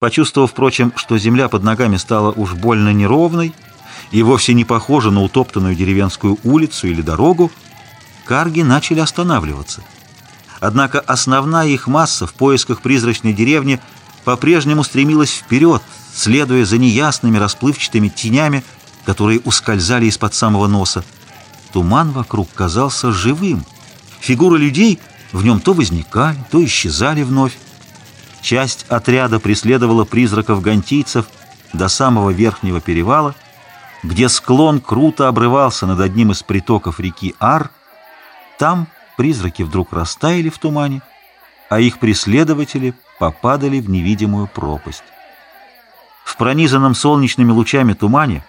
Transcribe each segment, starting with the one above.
Почувствовав, впрочем, что земля под ногами стала уж больно неровной и вовсе не похожа на утоптанную деревенскую улицу или дорогу, карги начали останавливаться. Однако основная их масса в поисках призрачной деревни по-прежнему стремилась вперед, следуя за неясными расплывчатыми тенями, которые ускользали из-под самого носа. Туман вокруг казался живым. Фигуры людей в нем то возникали, то исчезали вновь. Часть отряда преследовала призраков-гантийцев до самого верхнего перевала, где склон круто обрывался над одним из притоков реки Ар. Там призраки вдруг растаяли в тумане, а их преследователи попадали в невидимую пропасть. В пронизанном солнечными лучами тумане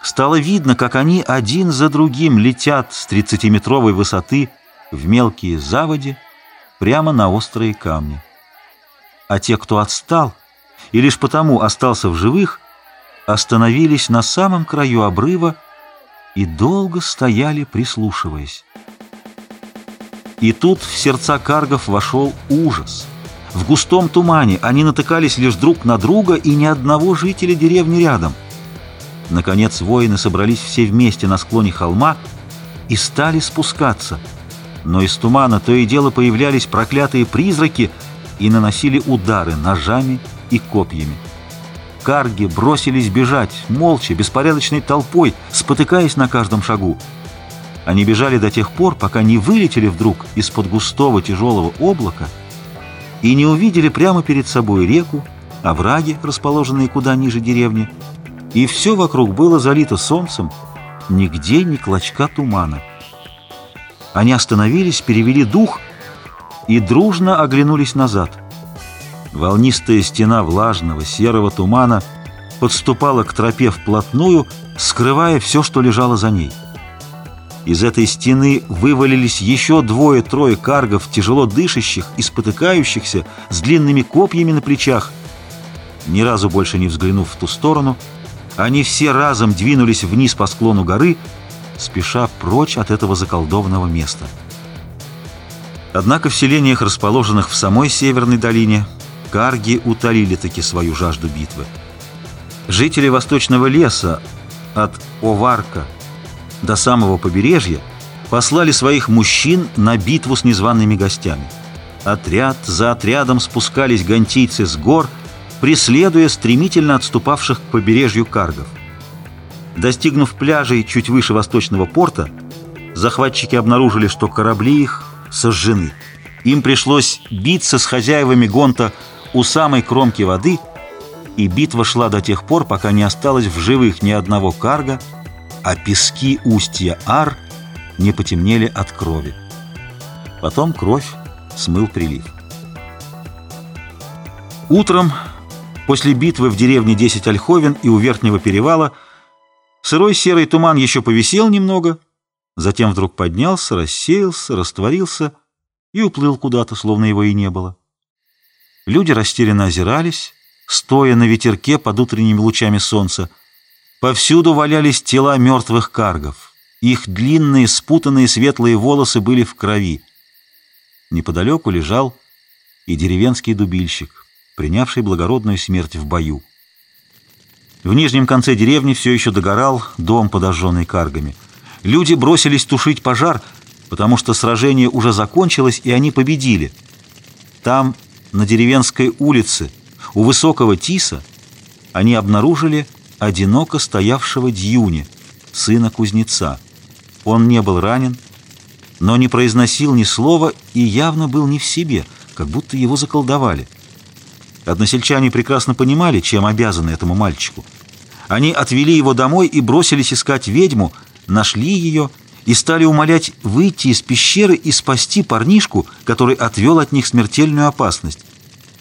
стало видно, как они один за другим летят с 30-метровой высоты в мелкие заводи прямо на острые камни а те, кто отстал и лишь потому остался в живых, остановились на самом краю обрыва и долго стояли, прислушиваясь. И тут в сердца каргов вошел ужас. В густом тумане они натыкались лишь друг на друга и ни одного жителя деревни рядом. Наконец воины собрались все вместе на склоне холма и стали спускаться. Но из тумана то и дело появлялись проклятые призраки — и наносили удары ножами и копьями. Карги бросились бежать, молча, беспорядочной толпой, спотыкаясь на каждом шагу. Они бежали до тех пор, пока не вылетели вдруг из-под густого тяжелого облака и не увидели прямо перед собой реку, овраги, расположенные куда ниже деревни, и все вокруг было залито солнцем, нигде ни клочка тумана. Они остановились, перевели дух — и дружно оглянулись назад. Волнистая стена влажного серого тумана подступала к тропе вплотную, скрывая все, что лежало за ней. Из этой стены вывалились еще двое-трое каргов, тяжело дышащих и спотыкающихся, с длинными копьями на плечах. Ни разу больше не взглянув в ту сторону, они все разом двинулись вниз по склону горы, спеша прочь от этого заколдованного места. Однако в селениях, расположенных в самой Северной долине, карги утолили таки свою жажду битвы. Жители Восточного леса от Оварка до самого побережья послали своих мужчин на битву с незваными гостями. Отряд за отрядом спускались гантийцы с гор, преследуя стремительно отступавших к побережью каргов. Достигнув пляжей чуть выше восточного порта, захватчики обнаружили, что корабли их сожжены. Им пришлось биться с хозяевами Гонта у самой кромки воды, и битва шла до тех пор, пока не осталось в живых ни одного карга, а пески устья Ар не потемнели от крови. Потом кровь смыл прилив. Утром, после битвы в деревне Десять Ольховен и у Верхнего перевала, сырой серый туман еще повисел немного — Затем вдруг поднялся, рассеялся, растворился и уплыл куда-то, словно его и не было. Люди растерянно озирались, стоя на ветерке под утренними лучами солнца. Повсюду валялись тела мертвых каргов. Их длинные, спутанные светлые волосы были в крови. Неподалеку лежал и деревенский дубильщик, принявший благородную смерть в бою. В нижнем конце деревни все еще догорал дом, подожженный каргами — Люди бросились тушить пожар, потому что сражение уже закончилось, и они победили. Там, на деревенской улице, у высокого тиса, они обнаружили одиноко стоявшего Дьюни, сына кузнеца. Он не был ранен, но не произносил ни слова и явно был не в себе, как будто его заколдовали. Односельчане прекрасно понимали, чем обязаны этому мальчику. Они отвели его домой и бросились искать ведьму, нашли ее и стали умолять выйти из пещеры и спасти парнишку, который отвел от них смертельную опасность.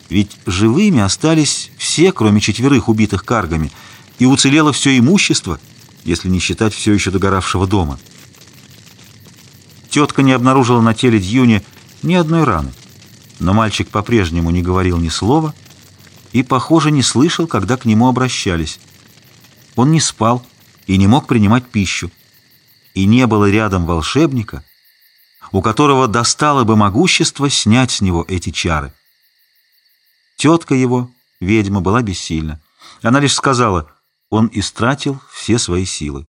Ведь живыми остались все, кроме четверых убитых каргами, и уцелело все имущество, если не считать все еще догоравшего дома. Тетка не обнаружила на теле Дьюни ни одной раны, но мальчик по-прежнему не говорил ни слова и, похоже, не слышал, когда к нему обращались. Он не спал и не мог принимать пищу и не было рядом волшебника, у которого достало бы могущество снять с него эти чары. Тетка его ведьма была бессильна. Она лишь сказала, он истратил все свои силы.